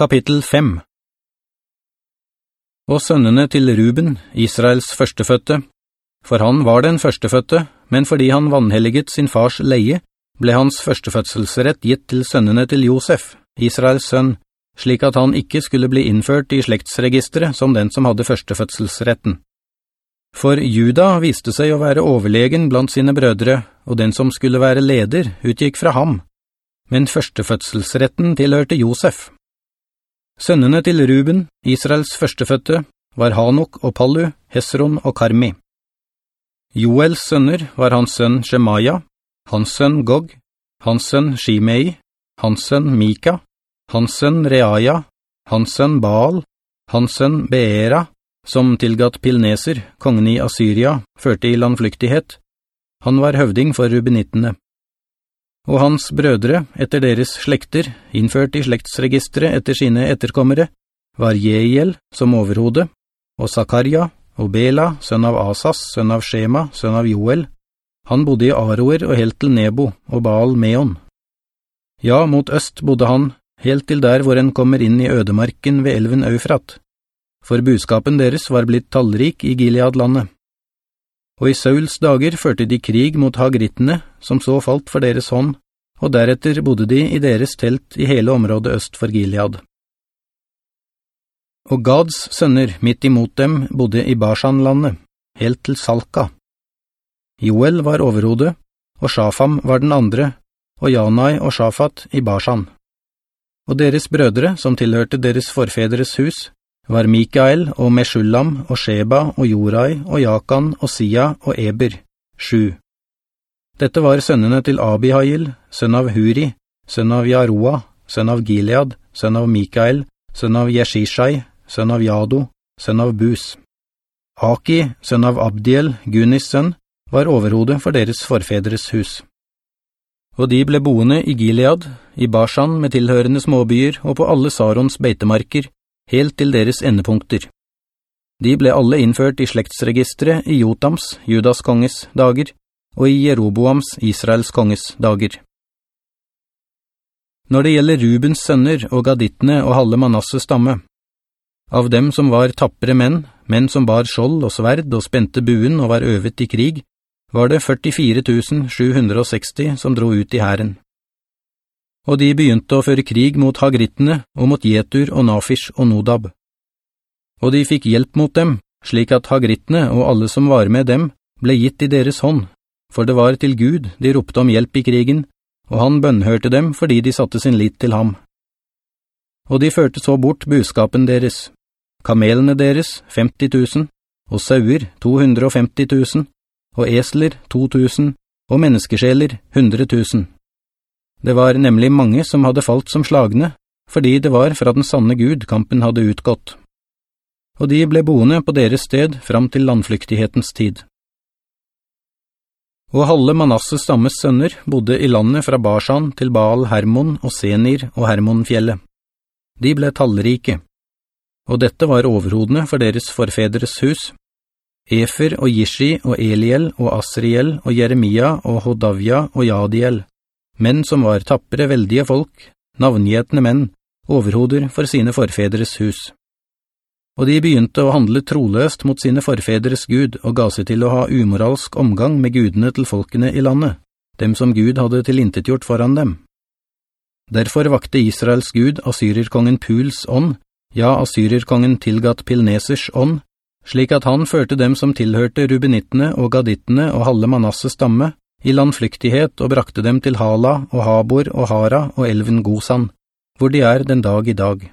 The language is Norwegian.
Kapittel 5 Og sønnene til Ruben, Israels førsteføtte, for han var den førsteføtte, men fordi han vannhelliget sin fars leie, ble hans førstefødselsrett gitt til sønnene til Josef, Israels sønn, slik at han ikke skulle bli innført i slektsregisteret som den som hadde førstefødselsretten. For Juda viste seg å være overlegen blant sine brødre, og den som skulle være leder utgikk fra ham, men førstefødselsretten tilhørte Josef. Sønnene til Ruben, Israels førsteføtte, var Hanok og Pallu, Hesron og Karmi. Joels sønner var hans sønn Shemaya, hans sønn Gog, hans sønn Shimei, hans sønn Mika, hans sønn Reaya, hans sønn Baal, hans sønn Beera, som tilgatt Pilneser, kongen i Assyria, førte i landflyktighet. Han var høvding for rubenittene og hans brødre, etter deres slekter, innført i slektsregistret etter sine etterkommere, var Jeiel som overhode, og Zakaria, og Bela, sønn av Asas, sønn av Shema, sønn av Joel. Han bodde i Aroer og helt til Nebo og Baal Meon. Ja, mot øst bodde han, helt til der hvor en kommer inn i ødemarken ved elven Eufrat, for buskapen deres var blitt tallrik i Gilead-landet og i Sauls dager førte de krig mot hagrittene, som så falt for deres hånd, og deretter bodde de i deres telt i hele området øst for Gilead. Og Gads sønner midt imot dem bodde i Bashan-landet, helt til Salka. Joel var overhode, og Shafam var den andre, og Janai og Shafat i Bashan. Og deres brødre, som tilhørte deres forfedres hus, var Mikael og Meshullam og Sheba og Jorai og Jakan og Sia og Eber, sju. Dette var sønnene til Abihail, sønn av Huri, sønn av Jaroa, sønn av Gilead, sønn av Mikael, sønn av Jeshishai, sønn av Jado, sønn av Bus. Aki, sønn av Abdiel, Gunis sønn, var overhode for deres forfedres hus. Og de ble boende i Gilead, i Bashan med tilhørende småbyer og på alle Sarons beitemarker, helt til deres endepunkter. De ble alle innført i slektsregistret i Jotams, Judas konges dager, og i Jeroboams, Israels konges dager. Når det gjelder Rubens sønner og gadittene og halve Manasses stamme, av dem som var tappere menn, menn som bar skjold og sverd og spente buen og var øvet i krig, var det 44 760 som dro ut i hæren og de begynte å føre krig mot Hagrittene og mot Jetur og Nafish og Nodab. Og de fikk hjelp mot dem, slik at Hagrittene og alle som var med dem ble gitt i deres hånd, for det var til Gud de ropte om hjelp i krigen, og han bønnhørte dem fordi de satte sin lit til ham. Og de førte så bort buskapen deres, kamelene deres 50 000, og sauer 250 000, og esler 2000, og menneskesjeler 100 000. Det var nemlig mange som hadde falt som slagne, fordi det var fra den sanne Gud kampen hadde utgått. Og de ble boende på deres sted fram til landflyktighetens tid. Og halve Manasses stammes sønner bodde i landet fra Barsan til Baal Hermon og Senir og Hermonfjellet. De ble tallrike, og dette var overhodene for deres forfedres hus. Efer og Jishi og Eliel og Asriel og Jeremia og Hodavia og Jadiel menn som var tappere veldige folk, navngjetende menn, overhoder for sine forfedres hus. Og de begynte å handle troløst mot sine forfedres Gud og ga seg til å ha umoralsk omgang med gudene til folkene i landet, dem som Gud hadde tilintetgjort foran dem. Derfor vakte Israels Gud Assyrerkongen Puls ånd, ja, Assyrerkongen tilgatt Pilnesers ånd, slik at han førte dem som tilhørte rubenittene og gadittene og halve Manasses stamme, i landflyktighet og brakte dem til Hala og Habor og Hara og elven Gosan, hvor de er den dag i dag.